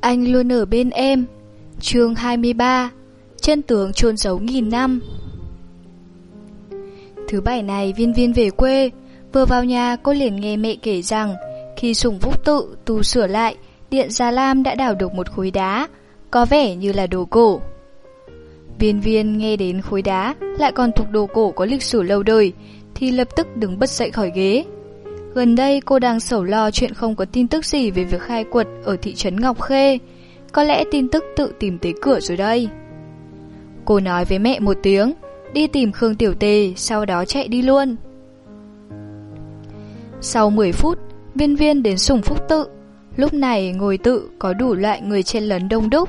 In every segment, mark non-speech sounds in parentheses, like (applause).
Anh luôn ở bên em. Chương 23 Chân tướng chôn giấu nghìn năm. Thứ bảy này, viên viên về quê. Vừa vào nhà, cô liền nghe mẹ kể rằng, Khi sùng phúc tự tu sửa lại, Điện Gia Lam đã đào được một khối đá, Có vẻ như là đồ cổ. Viên viên nghe đến khối đá, Lại còn thuộc đồ cổ có lịch sử lâu đời, Thì lập tức đứng bất dậy khỏi ghế. Gần đây cô đang sầu lo chuyện không có tin tức gì về việc khai quật ở thị trấn Ngọc Khê. Có lẽ tin tức tự tìm tới cửa rồi đây. Cô nói với mẹ một tiếng, đi tìm Khương Tiểu Tề, sau đó chạy đi luôn. Sau 10 phút, viên viên đến sùng phúc tự. Lúc này ngồi tự có đủ loại người trên lấn đông đúc.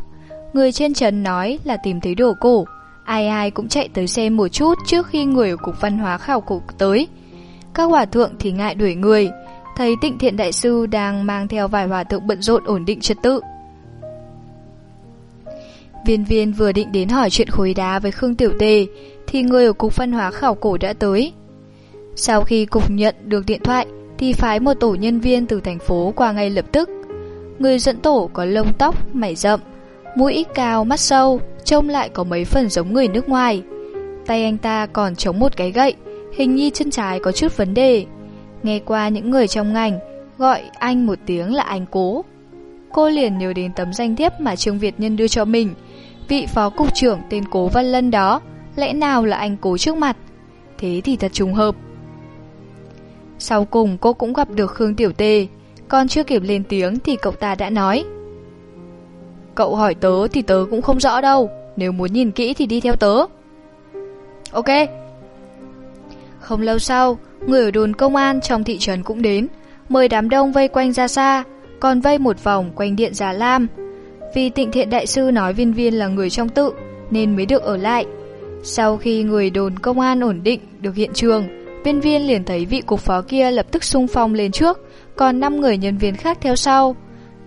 Người trên trấn nói là tìm thấy đồ cổ. Ai ai cũng chạy tới xem một chút trước khi người ở Cục Văn hóa Khảo cổ tới. Các hòa thượng thì ngại đuổi người, thấy tịnh thiện đại sư đang mang theo vài hòa thượng bận rộn ổn định trật tự. Viên viên vừa định đến hỏi chuyện khối đá với Khương Tiểu Tề, thì người ở Cục Văn hóa Khảo cổ đã tới. Sau khi cục nhận được điện thoại, thì phái một tổ nhân viên từ thành phố qua ngay lập tức. Người dẫn tổ có lông tóc, mảy rậm, mũi cao, mắt sâu, trông lại có mấy phần giống người nước ngoài. Tay anh ta còn chống một cái gậy, hình như chân trái có chút vấn đề. Nghe qua những người trong ngành, gọi anh một tiếng là anh cố. Cô liền nhớ đến tấm danh thiếp mà Trương Việt Nhân đưa cho mình. Vị phó cục trưởng tên Cố Văn Lân đó, lẽ nào là anh cố trước mặt? Thế thì thật trùng hợp. Sau cùng cô cũng gặp được Khương Tiểu Tê, còn chưa kịp lên tiếng thì cậu ta đã nói. Cậu hỏi tớ thì tớ cũng không rõ đâu, nếu muốn nhìn kỹ thì đi theo tớ. Ok. Không lâu sau, người ở đồn công an trong thị trấn cũng đến, mời đám đông vây quanh ra xa, còn vây một vòng quanh điện Già Lam. Vì tịnh thiện đại sư nói viên viên là người trong tự, nên mới được ở lại. Sau khi người đồn công an ổn định được hiện trường, viên viên liền thấy vị cục phó kia lập tức sung phong lên trước, còn 5 người nhân viên khác theo sau.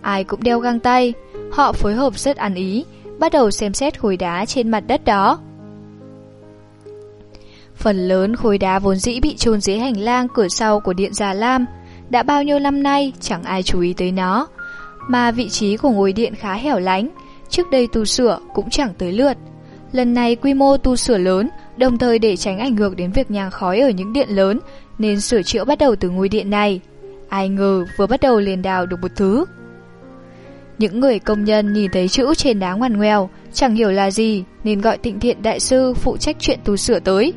Ai cũng đeo găng tay, họ phối hợp rất ăn ý, bắt đầu xem xét khối đá trên mặt đất đó. Phần lớn khối đá vốn dĩ bị chôn dưới hành lang cửa sau của điện Già Lam, đã bao nhiêu năm nay chẳng ai chú ý tới nó. Mà vị trí của ngôi điện khá hẻo lánh, trước đây tu sửa cũng chẳng tới lượt. Lần này quy mô tu sửa lớn, đồng thời để tránh ảnh hưởng đến việc nhang khói ở những điện lớn, nên sửa chữa bắt đầu từ ngôi điện này. Ai ngờ vừa bắt đầu liền đào được một thứ. Những người công nhân nhìn thấy chữ trên đá ngoằn ngoèo, chẳng hiểu là gì, nên gọi tịnh thiện đại sư phụ trách chuyện tu sửa tới.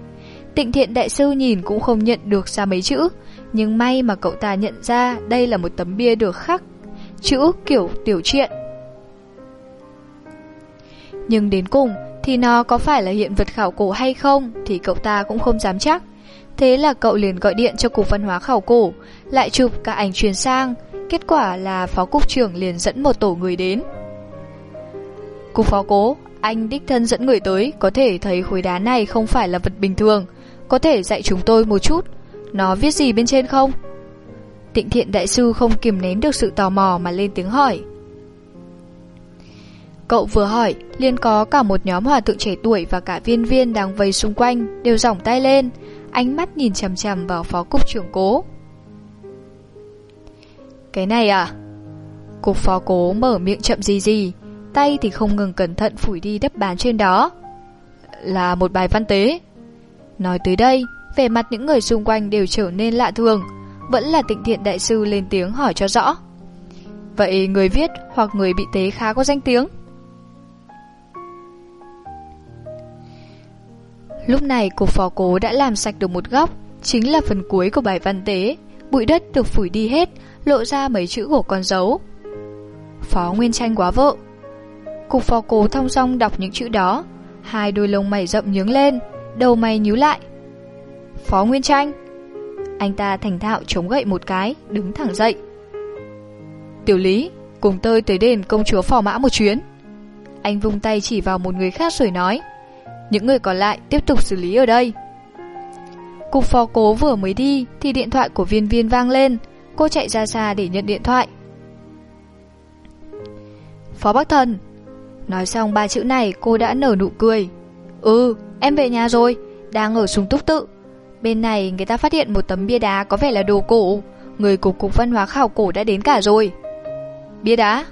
Tịnh thiện đại sư nhìn cũng không nhận được ra mấy chữ, nhưng may mà cậu ta nhận ra đây là một tấm bia được khắc, chữ kiểu tiểu truyện. Nhưng đến cùng thì nó có phải là hiện vật khảo cổ hay không thì cậu ta cũng không dám chắc. Thế là cậu liền gọi điện cho Cục Văn hóa Khảo cổ, lại chụp cả ảnh truyền sang, kết quả là Phó Cục trưởng liền dẫn một tổ người đến. Cục Phó Cố, anh đích thân dẫn người tới, có thể thấy khối đá này không phải là vật bình thường, có thể dạy chúng tôi một chút. Nó viết gì bên trên không? Tịnh thiện đại sư không kiềm nén được sự tò mò mà lên tiếng hỏi. Cậu vừa hỏi, liền có cả một nhóm hòa thượng trẻ tuổi Và cả viên viên đang vây xung quanh Đều giỏng tay lên, Ánh mắt nhìn chằm chằm vào phó cục trưởng cố. Cái này à? Cục phó cố mở miệng chậm gì gì, Tay thì không ngừng cẩn thận phủi đi đắp bán trên đó. Là một bài văn tế. Nói tới đây, vẻ mặt những người xung quanh đều trở nên lạ thường. Vẫn là tịnh thiện đại sư lên tiếng hỏi cho rõ. Vậy người viết hoặc người bị tế khá có danh tiếng? Lúc này cục phó cố đã làm sạch được một góc, chính là phần cuối của bài văn tế. Bụi đất được phủi đi hết, lộ ra mấy chữ của con dấu. Phó Nguyên Tranh quá vợ. Cục phó cố thong song đọc những chữ đó, hai đôi lông mày rậm nhướng lên, đầu mày nhíu lại. Phó Nguyên Tranh. Anh ta thành thạo chống gậy một cái, đứng thẳng dậy. Tiểu Lý, cùng tôi tới đền công chúa phò mã một chuyến. Anh vung tay chỉ vào một người khác rồi nói. Những người còn lại tiếp tục xử lý ở đây. Cục phó cố vừa mới đi thì điện thoại của viên viên vang lên. Cô chạy ra xa để nhận điện thoại. Phó Bắc Thần. Nói xong ba chữ này cô đã nở nụ cười. Ừ, Em về nhà rồi, đang ở súng túc tự. Bên này người ta phát hiện một tấm bia đá có vẻ là đồ cổ. Người cục Cục Văn hóa Khảo cổ đã đến cả rồi. Bia đá?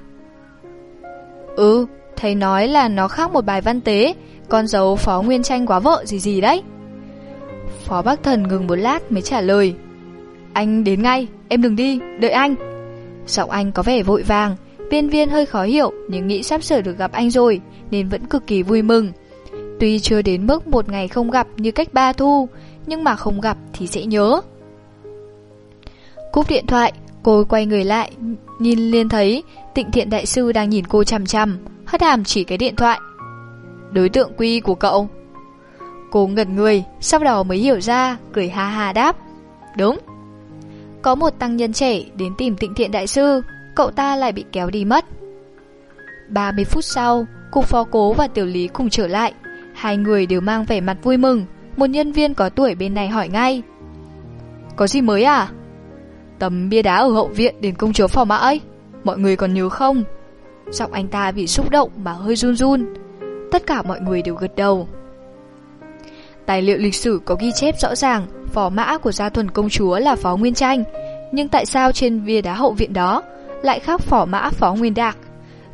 Ừ, thầy nói là nó khác một bài văn tế, con dấu Phó Nguyên Tranh quá vợ gì gì đấy. Phó bác Thần ngừng một lát mới trả lời. Anh đến ngay, em đừng đi, đợi anh. Giọng anh có vẻ vội vàng, viên viên hơi khó hiểu nhưng nghĩ sắp sửa được gặp anh rồi nên vẫn cực kỳ vui mừng. Tuy chưa đến mức một ngày không gặp như cách ba thu, nhưng mà không gặp thì sẽ nhớ. Cúp điện thoại, cô quay người lại, nhìn liên thấy tịnh thiện đại sư đang nhìn cô chằm chằm, hất hàm chỉ cái điện thoại. Đối tượng quy của cậu. Cô ngật người, sau đó mới hiểu ra, cười ha ha đáp. Đúng. Có một tăng nhân trẻ đến tìm tịnh thiện đại sư, cậu ta lại bị kéo đi mất. 30 phút sau, cục phó cố và tiểu lý cùng trở lại. Hai người đều mang vẻ mặt vui mừng, một nhân viên có tuổi bên này hỏi ngay. Có gì mới à? Tấm bia đá ở hậu viện đến công chúa phò mã ấy, mọi người còn nhớ không? Giọng anh ta bị xúc động mà hơi run run. Tất cả mọi người đều gật đầu. Tài liệu lịch sử có ghi chép rõ ràng phò mã của gia thuần công chúa là phó Nguyên Tranh, nhưng tại sao trên bia đá hậu viện đó lại khác phò mã phó Nguyên Đạc?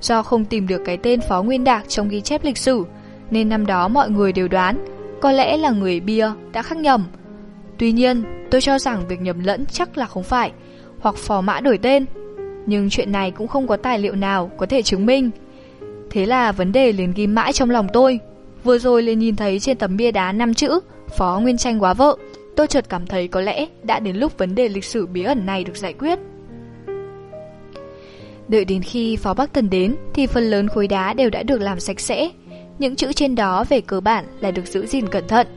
Do không tìm được cái tên phó Nguyên Đạc trong ghi chép lịch sử, nên năm đó mọi người đều đoán có lẽ là người bia đã khắc nhầm. Tuy nhiên, tôi cho rằng việc nhầm lẫn chắc là không phải, hoặc phò mã đổi tên. Nhưng chuyện này cũng không có tài liệu nào có thể chứng minh. Thế là vấn đề liền ghi mãi trong lòng tôi. Vừa rồi liền nhìn thấy trên tấm bia đá năm chữ Phó Nguyên Tranh quá vợ. Tôi chợt cảm thấy có lẽ đã đến lúc vấn đề lịch sử bí ẩn này được giải quyết. Đợi đến khi Phó Bắc Thần đến thì phần lớn khối đá đều đã được làm sạch sẽ. Những chữ trên đó về cơ bản là được giữ gìn cẩn thận.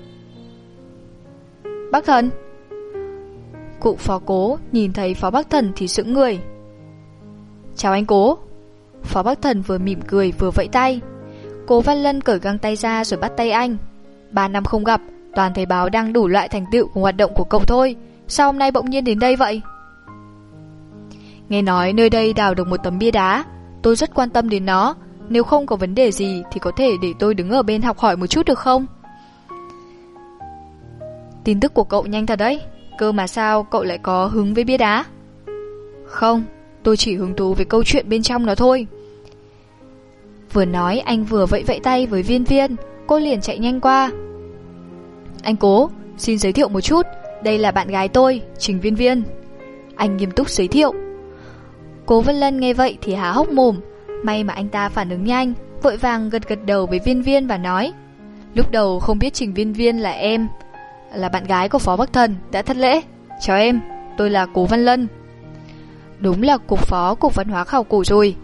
Bắc Thần Cụ Phó Cố nhìn thấy Phó Bắc Thần thì sững người. Chào anh Cố. Phó Bắc Thần vừa mỉm cười vừa vẫy tay. Cố Văn Lân cởi găng tay ra rồi bắt tay anh. Ba năm không gặp, toàn thấy báo đang đủ loại thành tựu của hoạt động của cậu thôi. Sao hôm nay bỗng nhiên đến đây vậy? Nghe nói nơi đây đào được một tấm bia đá. Tôi rất quan tâm đến nó. Nếu không có vấn đề gì thì có thể để tôi đứng ở bên học hỏi một chút được không? Tin tức của cậu nhanh thật đấy. Cơ mà sao cậu lại có hứng với bia đá? Không, tôi chỉ hứng thú với câu chuyện bên trong nó thôi. Vừa nói anh vừa vẫy vẫy tay với viên viên, cô liền chạy nhanh qua. Anh cố, xin giới thiệu một chút, đây là bạn gái tôi, Trình Viên Viên. Anh nghiêm túc giới thiệu. Cố Vân Lân nghe vậy thì há hốc mồm, may mà anh ta phản ứng nhanh, vội vàng gật gật đầu với Viên Viên và nói. Lúc đầu không biết Trình Viên Viên là em, là bạn gái của Phó Bắc Thần, đã thất lễ. Chào em, tôi là Cố Văn Lân. Đúng là cục phó cục văn hóa khảo cổ rồi.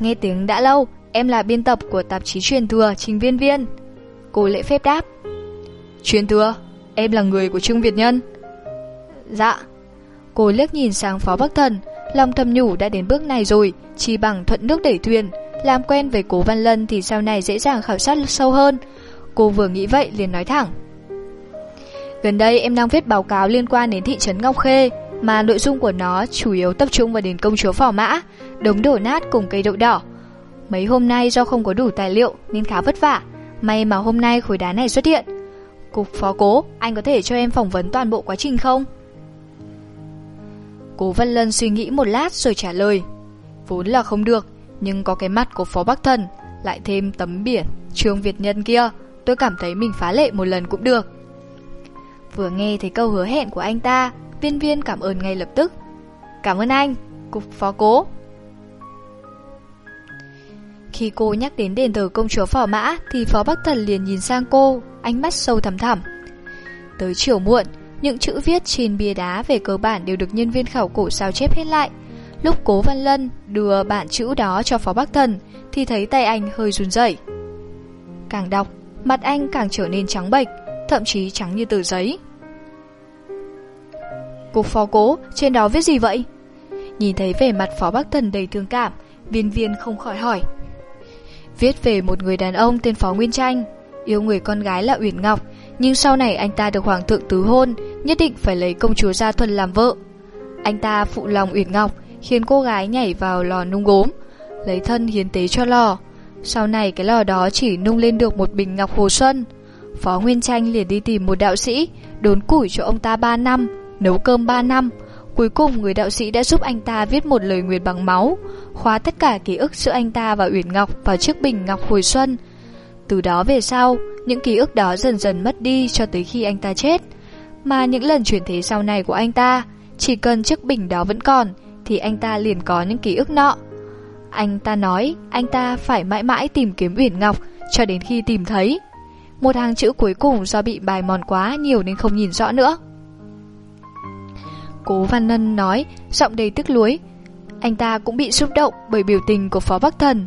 Nghe tiếng đã lâu, em là biên tập của tạp chí truyền thừa Trình Viên Viên. Cô lễ phép đáp. Truyền thừa, em là người của Trương Việt Nhân. Dạ. Cô liếc nhìn sang Phó Bắc Thần, lòng thầm nhủ đã đến bước này rồi, chỉ bằng thuận nước đẩy thuyền, làm quen với Cố Văn Lân thì sau này dễ dàng khảo sát sâu hơn. Cô vừa nghĩ vậy liền nói thẳng. Gần đây em đang viết báo cáo liên quan đến thị trấn Ngọc Khê, mà nội dung của nó chủ yếu tập trung vào đền công chúa Phò Mã, đống đổ nát cùng cây đậu đỏ. Mấy hôm nay do không có đủ tài liệu nên khá vất vả, may mà hôm nay khối đá này xuất hiện. Cục phó cố, anh có thể cho em phỏng vấn toàn bộ quá trình không? Cố Văn Lân suy nghĩ một lát rồi trả lời. Vốn là không được, nhưng có cái mắt của phó Bắc Thần, lại thêm tấm biển, trương Việt Nhân kia, tôi cảm thấy mình phá lệ một lần cũng được. Vừa nghe thấy câu hứa hẹn của anh ta, viên viên cảm ơn ngay lập tức. Cảm ơn anh, cục phó cố. Khi cô nhắc đến đền thờ công chúa phò mã thì phó bắc thần liền nhìn sang cô, ánh mắt sâu thẳm thẳm. Tới chiều muộn, những chữ viết trên bia đá về cơ bản đều được nhân viên khảo cổ sao chép hết lại. Lúc cố văn lân đưa bản chữ đó cho phó bắc thần thì thấy tay anh hơi run rẩy. Càng đọc, mặt anh càng trở nên trắng bệch, thậm chí trắng như tờ giấy. Cục phó cố, trên đó viết gì vậy? Nhìn thấy vẻ mặt phó bắc thần đầy thương cảm, viên viên không khỏi hỏi. Viết về một người đàn ông tên Phó Nguyên Tranh, yêu người con gái là Uyển Ngọc, nhưng sau này anh ta được hoàng thượng tứ hôn, nhất định phải lấy công chúa Gia Thuần làm vợ. Anh ta phụ lòng Uyển Ngọc, khiến cô gái nhảy vào lò nung gốm, lấy thân hiến tế cho lò. Sau này cái lò đó chỉ nung lên được một bình ngọc hồ xuân. Phó Nguyên Tranh liền đi tìm một đạo sĩ, đốn củi cho ông ta 3 năm, nấu cơm 3 năm, Cuối cùng người đạo sĩ đã giúp anh ta viết một lời nguyện bằng máu, khóa tất cả ký ức giữa anh ta và Uyển Ngọc vào chiếc bình ngọc hồi xuân. Từ đó về sau, những ký ức đó dần dần mất đi cho tới khi anh ta chết. Mà những lần chuyển thế sau này của anh ta, chỉ cần chiếc bình đó vẫn còn, thì anh ta liền có những ký ức nọ. Anh ta nói anh ta phải mãi mãi tìm kiếm Uyển Ngọc cho đến khi tìm thấy. Một hàng chữ cuối cùng do bị bài mòn quá nhiều nên không nhìn rõ nữa. Cố Văn Nân nói, giọng đầy tức lối. Anh ta cũng bị xúc động bởi biểu tình của Phó Bắc Thần.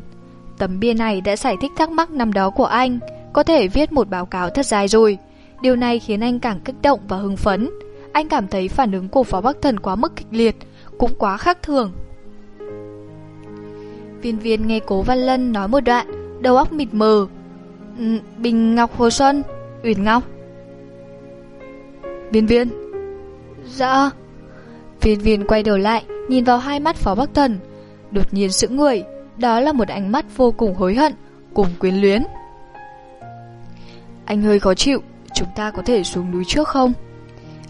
Tấm bia này đã giải thích thắc mắc năm đó của anh, có thể viết một báo cáo thật dài rồi. Điều này khiến anh càng kích động và hưng phấn. Anh cảm thấy phản ứng của Phó Bắc Thần quá mức kịch liệt, cũng quá khác thường. Viên viên nghe Cố Văn Lân nói một đoạn, đầu óc mịt mờ. Ừ, Bình Ngọc Hồ Xuân, Uyển Ngọc. Viên viên. Dạ. Viên viên quay đầu lại, nhìn vào hai mắt Phó Bắc Thần. Đột nhiên sững người, đó là một ánh mắt vô cùng hối hận, cùng quyến luyến. Anh hơi khó chịu, chúng ta có thể xuống núi trước không?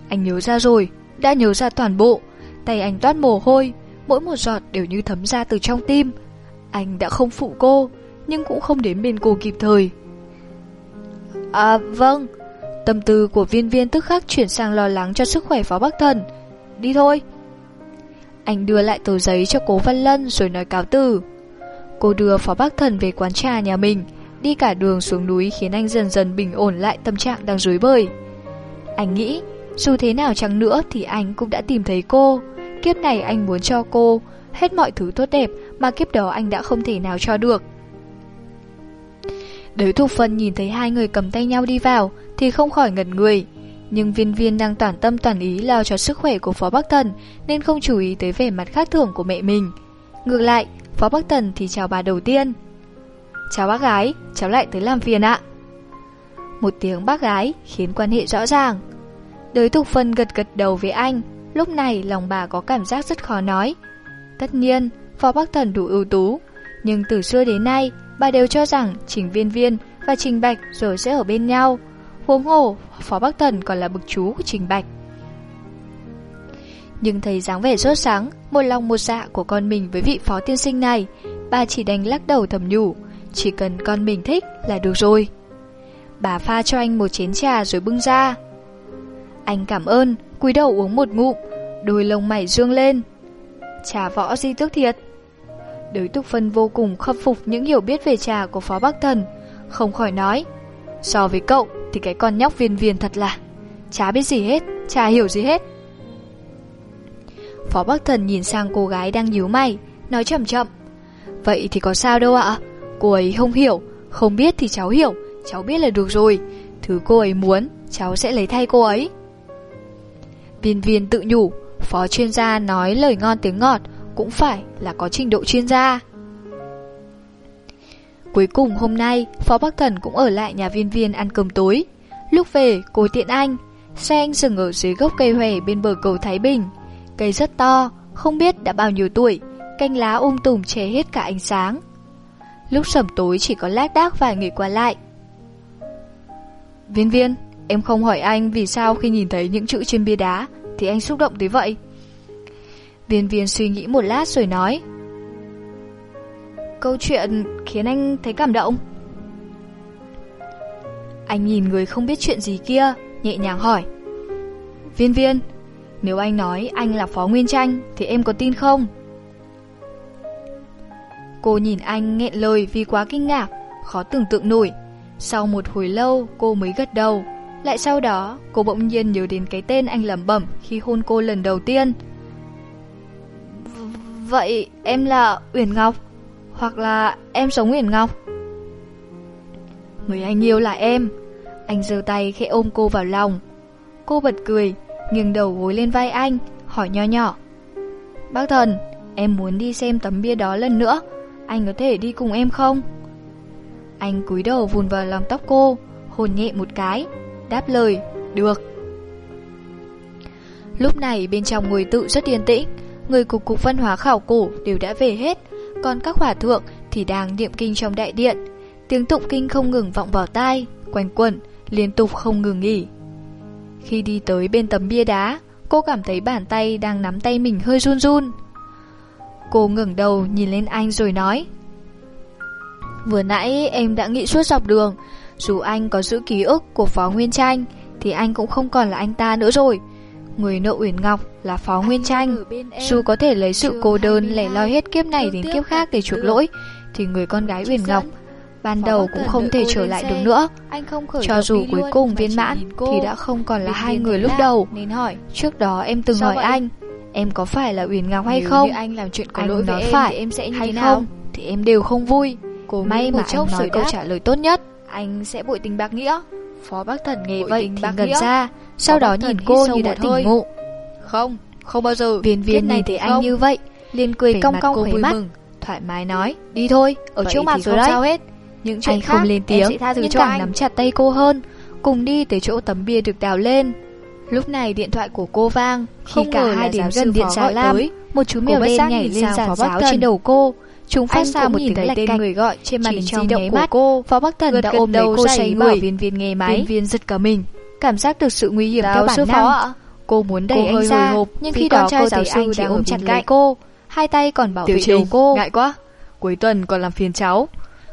Anh nhớ ra rồi, đã nhớ ra toàn bộ. Tay anh toát mồ hôi, mỗi một giọt đều như thấm ra từ trong tim. Anh đã không phụ cô, nhưng cũng không đến bên cô kịp thời. À vâng, tâm tư của viên viên tức khắc chuyển sang lo lắng cho sức khỏe Phó Bắc Thần. Đi thôi. Anh đưa lại tờ giấy cho cố Văn Lân rồi nói cáo từ. Cô đưa Phó Bắc Thần về quán trà nhà mình, đi cả đường xuống núi khiến anh dần dần bình ổn lại tâm trạng đang rối bời. Anh nghĩ, dù thế nào chăng nữa thì anh cũng đã tìm thấy cô. Kiếp này anh muốn cho cô hết mọi thứ tốt đẹp mà kiếp đó anh đã không thể nào cho được. Đới Thục Phân nhìn thấy hai người cầm tay nhau đi vào thì không khỏi ngẩn người. Nhưng viên viên đang toàn tâm toàn ý lo cho sức khỏe của Phó Bắc Thần nên không chú ý tới vẻ mặt khác thường của mẹ mình. Ngược lại, Phó Bắc Thần thì chào bà đầu tiên. Chào bác gái, cháu lại tới làm phiền ạ. Một tiếng bác gái khiến quan hệ rõ ràng. Đới Thục Phân gật gật đầu với anh, lúc này lòng bà có cảm giác rất khó nói. Tất nhiên, Phó Bắc Thần đủ ưu tú, nhưng từ xưa đến nay, bà đều cho rằng Trình Viên Viên và Trình Bạch rồi sẽ ở bên nhau. Huống hồ, Phó Bắc Thần còn là bực chú của Trình Bạch. Nhưng thấy dáng vẻ sốt sáng, một lòng một dạ của con mình với vị phó tiên sinh này, bà chỉ đành lắc đầu thầm nhủ, chỉ cần con mình thích là được rồi. Bà pha cho anh một chén trà rồi bưng ra. Anh cảm ơn, cúi đầu uống một ngụm, đôi lông mày dương lên. Trà võ di tước thiệt. Đới Túc Phân vô cùng khâm phục những hiểu biết về trà của Phó Bắc Thần, không khỏi nói. So với cậu thì cái con nhóc viên viên thật là Chả biết gì hết, chả hiểu gì hết Phó Bắc Thần nhìn sang cô gái đang nhíu mày Nói chậm chậm Vậy thì có sao đâu ạ Cô ấy không hiểu Không biết thì cháu hiểu Cháu biết là được rồi Thứ cô ấy muốn Cháu sẽ lấy thay cô ấy Viên viên tự nhủ Phó chuyên gia nói lời ngon tiếng ngọt Cũng phải là có trình độ chuyên gia Cuối cùng hôm nay, Phó Bắc Thần cũng ở lại nhà viên viên ăn cơm tối. Lúc về, cô tiện anh. Xe anh dừng ở dưới gốc cây hòe bên bờ cầu Thái Bình. Cây rất to, không biết đã bao nhiêu tuổi, canh lá um tùm che hết cả ánh sáng. Lúc sẩm tối chỉ có lác đác vài người qua lại. Viên viên, em không hỏi anh vì sao khi nhìn thấy những chữ trên bia đá thì anh xúc động tới vậy. Viên viên suy nghĩ một lát rồi nói. Câu chuyện khiến anh thấy cảm động Anh nhìn người không biết chuyện gì kia Nhẹ nhàng hỏi Viên viên nếu anh nói anh là Phó Nguyên Tranh Thì em có tin không? Cô nhìn anh nghẹn lời vì quá kinh ngạc, Khó tưởng tượng nổi. Sau một hồi lâu, cô mới gật đầu. Lại sau đó, cô bỗng nhiên nhớ đến cái tên anh lẩm bẩm Khi hôn cô lần đầu tiên. Vậy em là Uyển Ngọc, hoặc là em sống uyển Ngọc? Người anh yêu là em. Anh giơ tay khẽ ôm cô vào lòng. Cô bật cười. Nghiêng đầu gối lên vai anh Hỏi nho nhỏ Bác thần Em muốn đi xem tấm bia đó lần nữa Anh có thể đi cùng em không Anh cúi đầu vùn vào lòng tóc cô Hôn nhẹ một cái Đáp lời Được Lúc này bên trong ngồi tự rất yên tĩnh Người cục Cục Văn hóa Khảo Cổ đều đã về hết còn các hòa thượng thì đang niệm kinh trong đại điện. Tiếng tụng kinh không ngừng vọng vào tai, quanh quẩn, liên tục không ngừng nghỉ. Khi đi tới bên tấm bia đá, cô cảm thấy bàn tay đang nắm tay mình hơi run run. Cô ngẩng đầu nhìn lên anh rồi nói Vừa nãy em đã nghĩ suốt dọc đường Dù anh có giữ ký ức của Phó Nguyên Tranh Thì anh cũng không còn là anh ta nữa rồi. Người nợ Uyển Ngọc là Phó Nguyên Tranh Dù có thể lấy sự cô đơn lẻ loi hết kiếp này đến kiếp khác để chuộc lỗi Thì người con gái Uyển Ngọc ban đầu cũng không thể trở lại được nữa. Cho dù cuối cùng viên mãn thì đã không còn là hai người lúc đầu. Trước đó em từng hỏi anh, em có phải là Uyển Ngọc hay không? Anh làm chuyện có lỗi với phải em sẽ hay không thì em đều không vui. Cố May mà anh nói câu trả lời tốt nhất. Anh sẽ bội tình bạc nghĩa. Phó bác thần nghe vậy thì gần ra, sau đó nhìn cô như đã tỉnh ngộ. Không, không bao giờ. Viên viên này thấy anh như vậy, liền cười cong cong khóe mắt, thoải mái nói, đi thôi, ở trước mặt rồi đấy. Những chuyện Anh khác, không lên tiếng, nhưng càng anh. nắm chặt tay cô hơn, cùng đi tới chỗ tấm bia được đào lên. Lúc này điện thoại của cô vang, khi không cả hai điểm gần điện trà lam, tới, một chú mèo đen nhảy lên giàn giáo trên đầu cô. Chúng phát ra một tiếng lạch canh người gọi trên màn hình di động của cô. Phó Bắc Thần đã ôm đầu cô say người, viên viên nghe máy. Viên viên giật cả mình, cảm giác được sự nguy hiểm theo bản năng. Cô muốn đẩy cô anh ra, nhưng khi đó trai giáo anh đã ôm chặt lại cô, hai tay còn bảo vệ đầu cô. Ngại quá, cuối tuần còn làm phiền cháu.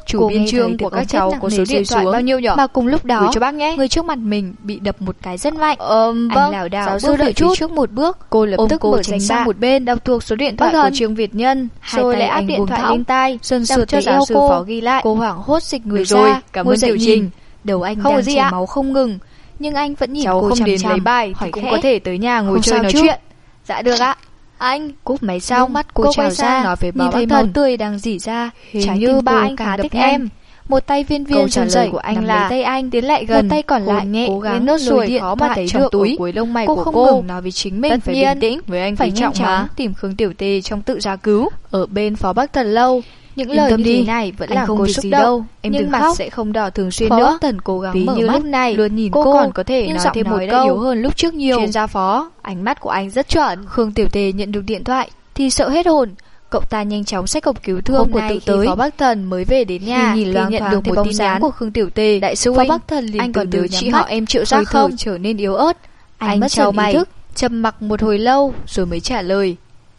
Chủ biên chương của các cháu có số điện thoại bao nhiêu nhỏ Mà cùng lúc đó cho bác nhé. Người trước mặt mình bị đập một cái rất mạnh. Ờ, vâng, Anh lảo đảo bước đợi chút. trước một bước. Cô lập Ôm tức cô mở tránh sang một bên Đọc thuộc số điện thoại vâng. của trường Việt Nhân. Rồi lại áp điện thoại lên tai Sơn sượt cho giáo sư phó ghi lại. Cô hoảng hốt dịch người ra Cảm ơn tiểu trình. Đầu anh đang chảy máu không ngừng nhưng anh vẫn nhìn cháu cô không chằm đến chằm, lấy bài hỏi thì cũng khẽ. có thể tới nhà ngồi không chơi nói chứ. chuyện. Dạ được ạ. Anh Cúp máy xong mắt cô, cô trào ra, ra nói về Nhìn thấy máu tươi đang dỉ ra Trái như ba anh khá thích em. em. Một tay viên viên trả lời của anh là tay anh tiến lại gần Một tay còn cô lại nhẹ cố gắng nốt rồi điện khó mà thấy trong được túi. cuối lông mày cô của không cô. ngừng nói với chính mình Tất phải nhiên, bình tĩnh với anh phải nhanh chóng tìm Khương Tiểu Tề trong tự gia cứu. Ở bên phó bắc thật lâu những lời tâm như đi. thế này vẫn làm cô xúc động, đâu. em nhưng mặt khóc. sẽ không đỏ thường xuyên phó nữa. Tần cố gắng Ví mở như mắt, lúc này luôn nhìn cô, cô còn có thể nói thêm một câu yếu hơn lúc trước nhiều. Chuyên gia phó, ánh mắt của anh rất chuẩn. Khương Tiểu Tề nhận được điện thoại thì sợ hết hồn, cậu ta nhanh chóng xách cổng cứu thương Hôm của tự tới. Phó Bắc Thần mới về đến nhà khi nhìn loang nhận được một tin nhắn của Khương Tiểu Tề. Đại sư Phó Bắc Thần liền anh còn nhớ chị họ em chịu ra không trở nên yếu ớt. Anh, anh mất trao mày, trầm mặc một hồi lâu rồi mới trả lời.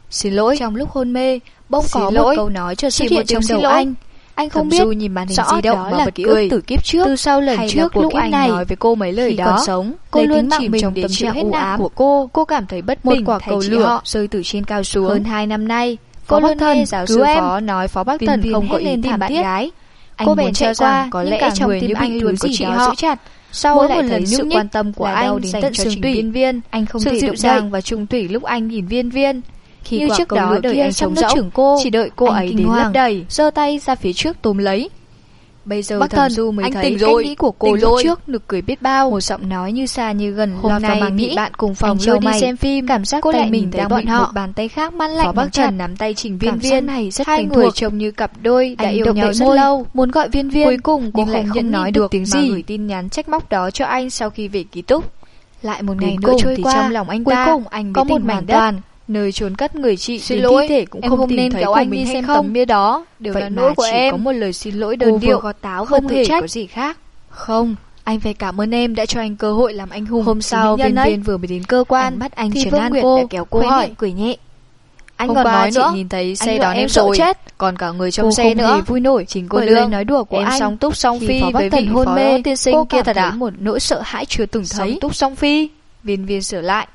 Xin lỗi. Trong lúc hôn mê, Bỗng có lỗi. một câu nói chợt xuất hiện trong đầu anh. Anh không Thẩm biết du nhìn màn hình rõ di động đó là ký ức từ kiếp trước, từ sau lần trước lúc anh này. nói với cô mấy lời Khi đó. còn sống, cô luôn chìm trong tâm trạng u ám của cô. Cô cảm thấy bất một bình quả cầu lửa rơi từ trên cao xuống. Hơn hai năm nay, cô luôn nghe giáo sư phó nói phó bác thần không có ý tìm bạn gái. Cô bèn chạy qua có lẽ trong tim anh luôn có chị họ. Sau Mỗi một lần sự quan tâm của anh dành cho trình viên viên, anh không thể dịu dàng và trung thủy lúc anh nhìn viên viên. Khi như trước đó đợi anh trong rỗng, trưởng cô, chỉ đợi cô ấy đến lấp đầy, giơ tay ra phía trước túm lấy. Bây giờ Bác thần, Du mới anh thấy tỉnh rồi, cách nghĩ của cô lúc trước nực cười biết bao. Một giọng nói như xa như gần Hôm nay vào bạn cùng phòng lôi đi mày. xem phim, cảm giác cô lại mình thấy bọn họ. Một bàn tay khác man lạnh Bác Trần nắm tay Trình Viên cảm Viên này rất Hai người trông như cặp đôi đã anh yêu nhau rất môi. lâu, muốn gọi Viên Viên. Cuối cùng cô lại không nói được tiếng gì, gửi tin nhắn trách móc đó cho anh sau khi về ký túc. Lại một ngày nữa trôi qua, trong lòng anh cuối cùng anh có một mảnh đất nơi trốn cất người chị xin lỗi thể cũng em không hôm nên kéo anh đi xem không? tấm bia đó đều vậy là nỗi của chỉ em có một lời xin lỗi đơn Cô điệu khó táo không thể trách. có gì khác không anh phải cảm ơn em đã cho anh cơ hội làm anh hùng hôm sau viên viên vừa mới đến cơ quan bắt anh trấn an cô đã kéo cô hỏi quỷ nhẹ anh Hôm còn nói nữa. chị nhìn thấy xe đón em rồi, chết. còn cả người trong cô xe nữa. Vui nổi, chính cô Bởi nói đùa của em anh. song túc song phi với vị hôn mê tiên sinh kia thật à? một nỗi sợ hãi chưa từng thấy. Song túc song phi, viên viên sửa lại.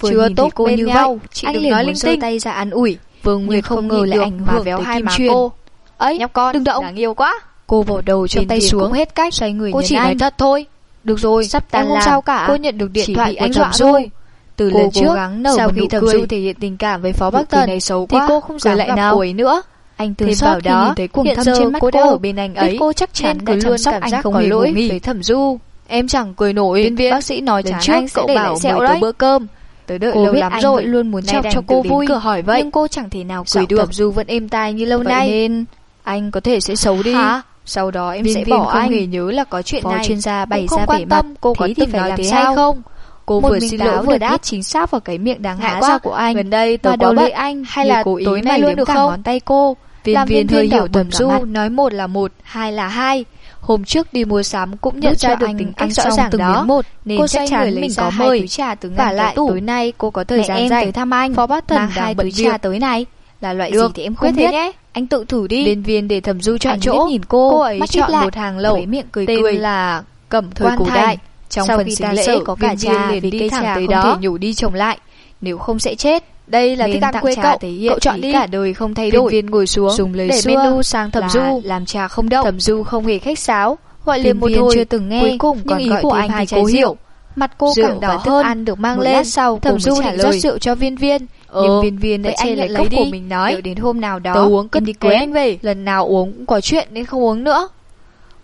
Vừa Chưa tốt cô như nhau, vậy, chị anh đừng liền nói linh tay ra an ủi. Vương Nguyệt không, ngờ lại ảnh hưởng véo hai kim truyền. Cô. Ấy, nhóc con, đừng động. Đáng yêu quá. Cô vỗ đầu trên tay xuống hết cách, xoay người Cô chỉ nói thật thôi. Được rồi, sắp tan làm, sao cả. cô nhận được điện chỉ thoại của anh dọa rồi. Từ cô lần trước, cố gắng nở sau một khi thẩm du thể hiện tình cảm với phó bác tần, xấu quá, thì cô không dám lại gặp cô ấy nữa. Anh từ sau đó, nhìn thấy cuồng thâm trên mắt cô đã ở bên anh ấy, cô chắc chắn đã luôn sóc anh không có lỗi với thẩm du. Em chẳng cười nổi, bác sĩ nói chắn anh sẽ để lại sẹo đấy. bữa cơm, Tớ đợi Cô lâu biết lắm anh rồi, vẫn luôn muốn chọc cho cô vui. cửa hỏi vậy. Nhưng cô chẳng thể nào cười Giọng được. Thẩm Du vẫn êm tai như lâu Vậy nay. nên anh có thể sẽ xấu đi. Hả? Sau đó em Viên sẽ viên bỏ không anh. hề nhớ là có chuyện Phó này. chuyên gia bày ra quan vẻ mặt. tâm cô có thì phải làm thế hay không? Cô Một vừa xin lỗi vừa đáp chính xác vào cái miệng đáng quá. ra của anh. Gần đây tớ đâu bận. anh Hay là cố ý tối nay liếm liếm cả không? ngón tay cô. Viên viên hơi hiểu Thẩm Du nói một là một, hai là hai. Hôm trước đi mua sắm cũng nhận ra được tính anh rõ ràng từng đó, một, nên cô chắc chắn mình có mời. Trà từ Và lại tủ. tối nay cô có thời Mẹ gian rảnh tới thăm anh. Phó bát thần đang túi trà tới này. Là loại được, gì thì em không biết. Nhé. Anh tự thử đi. Đến viên để thẩm du chọn anh chỗ. nhìn cô, cô ấy chọn lại. một hàng lẩu, miệng cười tên cười. là cẩm thời cổ đại. Trong phần sinh lễ có cả trà vì cây trà không thể nhủ đi trồng lại, nếu không sẽ chết. Đây là thức ăn quê cậu, cậu chọn đi. Cả đời không thay đổi. Viên viên ngồi xuống, dùng lời để menu sang thẩm du, làm trà không đậu. Thẩm du không hề khách sáo, gọi liền một hồi. chưa từng nghe, cuối cùng còn ý gọi của anh thì cố hiểu. Mặt cô rượu càng đỏ hơn, ăn được mang lên. sau thẩm du định rót rượu cho viên viên. Ờ, nhưng viên viên đấy anh lại lấy đi. của mình nói. Đợi đến hôm nào đó, tớ uống cất đi quên anh về. Lần nào uống cũng có chuyện nên không uống nữa.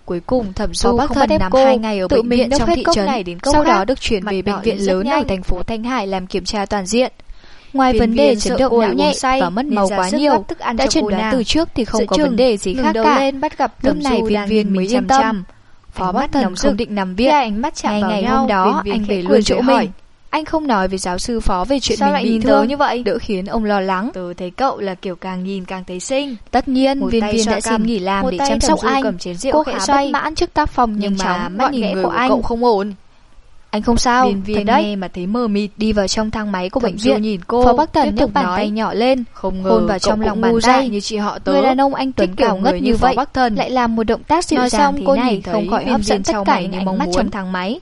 Cuối cùng thẩm du bác không bắt em cô hai ngày ở bệnh viện trong thị trấn, này đến sau đó được chuyển về bệnh viện lớn ở thành phố Thanh Hải làm kiểm tra toàn diện. Ngoài viên vấn đề chấn động não nhẹ say và mất máu quá nhiều, đã chẩn đoán từ trước thì không Giữa có vấn đề gì khác cả. Lên bắt gặp lúc này viên viên mới yên tâm. Phó mắt thần không định nằm viện. Ánh mắt chạm ngày ngày nhau, hôm đó viên viên anh về luôn chỗ mình. Anh không nói với giáo sư phó về chuyện Sao mình bị thương như vậy, đỡ khiến ông lo lắng. Tớ thấy cậu là kiểu càng nhìn càng thấy xinh. Tất nhiên, một viên viên đã xin nghỉ làm để chăm sóc anh. Cô khá bất mãn trước tác phòng nhưng mà mắt nhìn người của anh cậu không ổn. Anh không sao, Điền viên thật đấy. nghe mà thấy mờ mịt. Đi vào trong thang máy của Thẩm bệnh viện, nhìn cô, Phó Bắc Thần nhấc bàn nói. tay nhỏ lên, không ngờ hôn vào trong lòng bàn tay như chị họ tớ. Người đàn ông anh Tuấn kiểu ngất như vậy, Bắc Thần lại làm một động tác dịu nói dàng xong, thế cô này, không khỏi hấp dẫn tất cả những ánh mắt trong thang máy.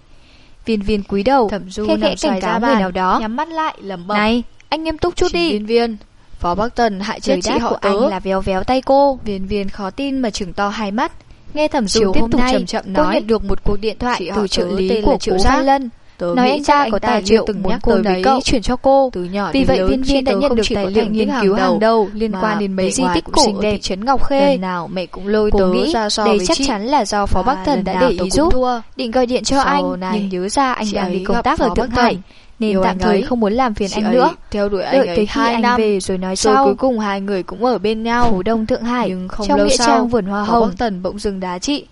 Viên viên cúi đầu, khe khẽ cảnh cáo người nào đó, nhắm mắt lại lẩm bẩm. Này, anh nghiêm túc chút đi. Viên viên, Phó Bắc Tần hại chết chị họ của tớ. anh là véo véo tay cô. Viên viên khó tin mà chừng to hai mắt. Nghe thẩm dung tiếp tục chậm chậm nói, tôi nhận được một cuộc điện thoại từ trợ lý của Triệu Gia Lân. Tớ nói anh ta có tài liệu từng nhắc tới với cậu chuyển cho cô từ nhỏ vì vậy viên viên đã nhận được tài liệu nghiên cứu hàng đầu liên quan đến mấy di tích cổ đẹp. Trấn ngọc khê Lần nào mẹ cũng lôi cô nghĩ so đây chắc chắn là do phó à, bắc thần đã để ý giúp. định gọi điện cho anh nhưng nhớ ra anh đang đi công tác ở thượng hải nên tạm thời không muốn làm phiền chị anh nữa. Theo đuổi anh Đợi tới khi anh năm, về rồi nói sau. Rồi cuối cùng hai người cũng ở bên nhau. Phố Đông Thượng Hải, Nhưng không trong lâu nghĩa sau, trang vườn hoa hồng. Bắc Tần bỗng dừng đá chị.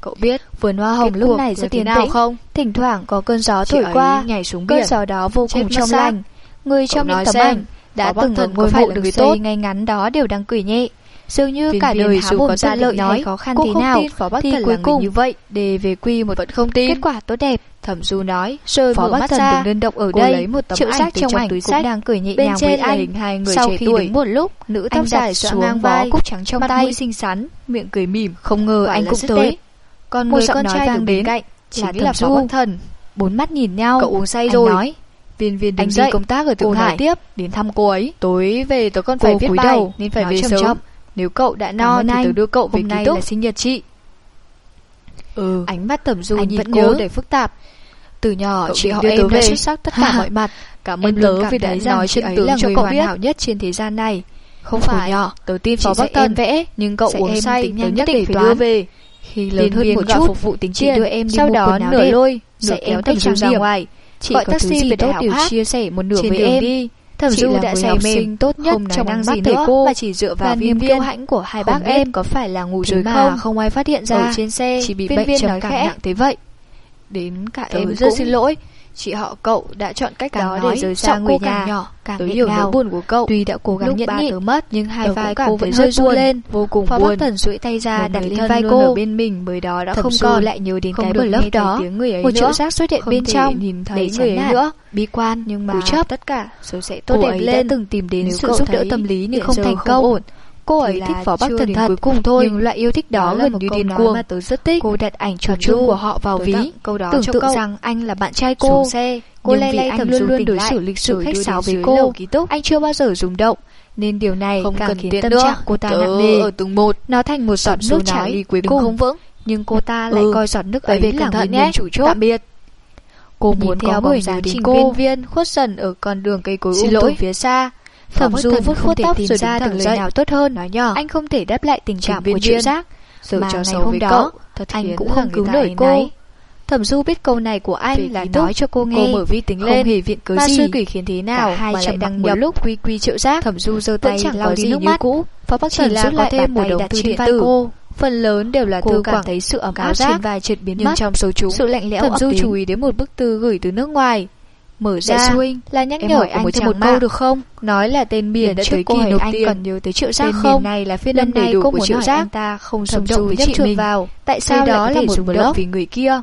Cậu biết vườn hoa hồng lúc này rất tiến tĩnh, không? thỉnh thoảng có cơn gió thổi qua, nhảy xuống biển. cơn gió đó vô cùng trong lành. Người trong những tấm ảnh đã từng ở ngôi mộ được xây ngay ngắn đó đều đang cười nhẹ. Dường như cả đời dù có ra lợi nói khó khăn thế nào thì cuối cùng như vậy để về quy một vẫn không tin. Kết quả tốt đẹp Thẩm Du nói, rồi Phó Bắc Thần ra. từng đơn độc ở đây, lấy một tấm triệu ảnh từ trong ảnh túi sách đang cười nhẹ Bên nhàng với anh. Hình hai người Sau trẻ khi tuổi, một lúc, nữ tóc dài xõa ngang vai, cúc trắng trong tay, mũi xinh xắn, miệng cười mỉm, không ngờ anh cũng tới. Còn người con nói trai vang đến cạnh, chỉ là, là Phó Thần. Bốn mắt nhìn nhau, cậu uống say rồi. Nói, Viên viên đứng anh dậy, công tác ở Thượng Hải tiếp, đến thăm cô ấy. Tối về tớ còn phải viết bài, nên phải về sớm. Nếu cậu đã no thì tớ đưa cậu về ký túc. Hôm nay là sinh nhật chị. Ừ, ánh mắt thẩm du nhìn vẫn cô nhớ. để phức tạp, từ nhỏ cậu chị họ em đã xuất sắc tất cả (laughs) mọi mặt. Cảm ơn em tớ cảm vì đã nói chân tướng cho cậu biết. hảo nhất trên thế gian này. Không phải, nhỏ, tớ tin Phó Bắc Tân vẽ, nhưng cậu uống say, tớ nhất định phải đưa về. Khi lớn hơn một chút, phục vụ tính chị đưa em đi sau đó nửa lôi, sẽ kéo thằng Du ra ngoài. Chị gọi taxi về đại học chia sẻ một nửa với em. đi. Thẩm Du đã dạy mềm tốt nhất không trong năng gì thầy cô mà chỉ dựa vào viên kiêu hãnh của hai bác em có phải là ngủ rồi không? không ai phát hiện ra trên xe chỉ bị bệnh trầm cảm nặng thế vậy. Đến cả tớ em rất cũng... xin lỗi Chị họ cậu đã chọn cách càng đó nói, để rời xa người nhà. càng nhỏ, càng tớ hiểu nỗi buồn của cậu. Tuy đã cố gắng nhẫn nhịn, mất nhưng hai vai cô vẫn rơi buồn, lên, vô cùng Phó buồn. Bắc Thần duỗi tay ra đặt lên vai cô. Ở bên mình bởi đó đã không còn lại nhớ đến cái bờ lớp đó. Tiếng người ấy một chỗ rác xuất hiện không bên trong, nhìn thấy người ấy nữa. Bi quan nhưng mà chấp tất cả rồi sẽ tốt đẹp lên. từng tìm đến sự giúp đỡ tâm lý nhưng không thành công. Cô ấy thích phó bắc thần thật, cuối cùng thôi, nhưng loại yêu thích đó, đó gần như điên cuồng. Mà tớ rất thích. Cô đặt ảnh trò chung của họ vào ví, câu đó tưởng tượng rằng anh là bạn trai cô. Xe, cô lay lay anh luôn luôn đối xử lịch sử khách sáo với cô, anh chưa bao giờ rung động nên điều này không càng khiến tâm nữa. trạng cô ta nặng nề. ở từng một, nó thành một giọt nước trào đi cuối cùng không vững, nhưng cô ta ừ, lại coi giọt nước ấy Vậy là nguyên nhé. chủ chốt. Tạm biệt. Cô muốn Nhìn theo có bóng trình viên viên khuất dần ở con đường cây cối um tùm phía xa. Thẩm Du vuốt không vuốt thể tóc tìm rồi ra được lời nào tốt hơn, nói nhỏ. Anh không thể đáp lại tình cảm của triệu giác. Sự Mà cho ngày hôm đó, cậu, anh cũng không cứu nổi cô. náy. Thẩm Du biết câu này của anh ký là nói cho cô nghe. cô mở vi tính không lên. hề viện cớ Ma gì. sư quỷ khiến thế nào Cả hai mà lại đăng một nhập lúc quy quy triệu giác. Thẩm Du giơ tay chẳng lau có gì nước như mắt. cũ. Phó Bắc là rút có lại thêm một đồng thư điện tử. cô. Phần lớn đều là Cô thư cảm thấy sự ấm áp áp trên vai trượt biến Nhưng mất. trong số chúng, sự lạnh lẽo Thẩm Du chú ý đến một bức thư gửi từ nước ngoài. Mở ra Đại là nhắc em nhở của anh một chàng một câu được không? Nói là tên biển đã tới kỳ nộp anh tiền. còn nhớ tới triệu giác Tên không? miền này là phiên Lần này cô của muốn triệu hỏi giác. anh ta không động Du với chị mình. vào. Tại sao đó là một blog vì người kia.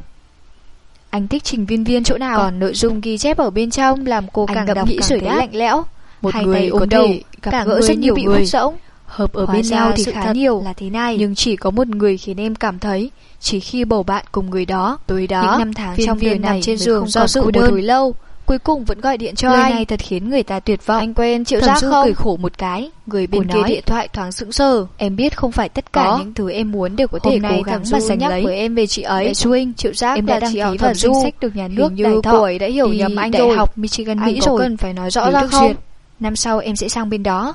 Anh thích trình viên viên chỗ nào? Còn nội dung ghi chép ở bên trong làm cô càng đọc nghĩ thấy đáp. lạnh lẽo. Một Hai người ôm đầu, gặp cả gỡ rất nhiều bị người. rỗng. Hợp ở bên nhau thì sự khá nhiều. là thế này. Nhưng chỉ có một người khiến em cảm thấy chỉ khi bầu bạn cùng người đó. Tối đó, Những năm tháng trong đời nằm này trên giường do một đơn. lâu, cuối cùng vẫn gọi điện cho Lời anh. này thật khiến người ta tuyệt vọng. Anh quen triệu Thẩm giác không? cười khổ một cái, người bên Cô kia nói, điện thoại thoáng sững sờ. Em biết không phải tất cả Có. những thứ em muốn đều có thể Hôm nay cố gắng mà giành nhắc lấy. với em về chị ấy. Huynh, triệu giác Em đã đăng ký vào danh sách được nhà nước như cô ấy đã hiểu nhầm anh Đại rồi. học Michigan Anh Mỹ có rồi. cần phải nói rõ ra không? duyệt, Năm sau em sẽ sang bên đó.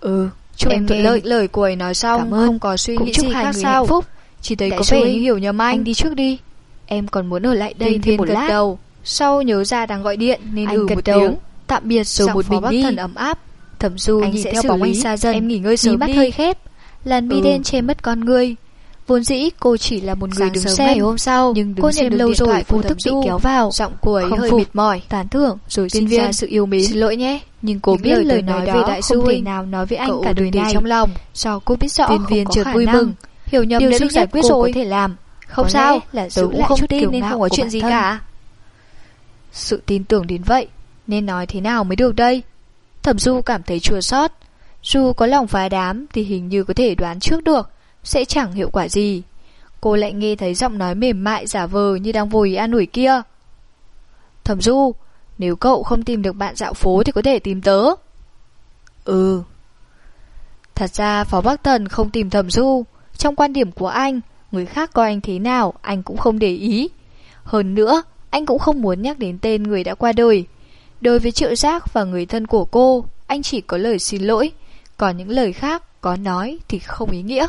Ừ, chúc em thuận lợi. Lời cô ấy nói xong, Cảm ơn. không có suy Cũng nghĩ chúc gì khác sao. phúc. Chỉ thấy có vẻ như hiểu nhầm anh. Anh đi trước đi. Em còn muốn ở lại đây thêm một lát. đầu. Sau nhớ ra đang gọi điện nên Anh ừ gật một đầu. tiếng. Tạm biệt rồi Giọng một phó bình đi. Thần ấm áp. Thẩm Du Anh nhìn sẽ theo bóng anh xa dần. Em nghỉ ngơi sớm mắt đi. hơi khép. Làn mi Ừ. đen che mất con người. Vốn dĩ cô chỉ là một người Sáng đứng sớm xem. ngày hôm sau, nhưng đứng cô xem lâu rồi vô thức bị kéo vào. Giọng cô ấy hơi mệt mỏi. Tán thưởng rồi Sinh sinh ra sự yêu mến. Xin lỗi nhé. Nhưng cô Những biết lời nói nói về đó đại sư không thể nào nói với anh cậu cả đời này. trong lòng. Do cô biết rõ không viên chợt vui mừng. Hiểu nhầm Điều đã được giải quyết cô rồi. có thể làm Không Có sao, là tớ giữ cũng lại không chút tin nên không có chuyện gì cả. Sự tin tưởng đến vậy, nên nói thế nào mới được đây? Thẩm Du cảm thấy chua xót. Dù có lòng phá đám thì hình như có thể đoán trước được, sẽ chẳng hiệu quả gì. Cô lại nghe thấy giọng nói mềm mại giả vờ như đang vùi an ủi kia. Thẩm Du, nếu cậu không tìm được bạn dạo phố thì có thể tìm tớ. Ừ. Thật ra Phó Bắc Tần không tìm Thẩm Du. Trong quan điểm của anh, người khác coi anh thế nào anh cũng không để ý. Hơn nữa, anh cũng không muốn nhắc đến tên người đã qua đời. Đối với Triệu Giác và người thân của cô, anh chỉ có lời xin lỗi. Còn những lời khác có nói thì không ý nghĩa.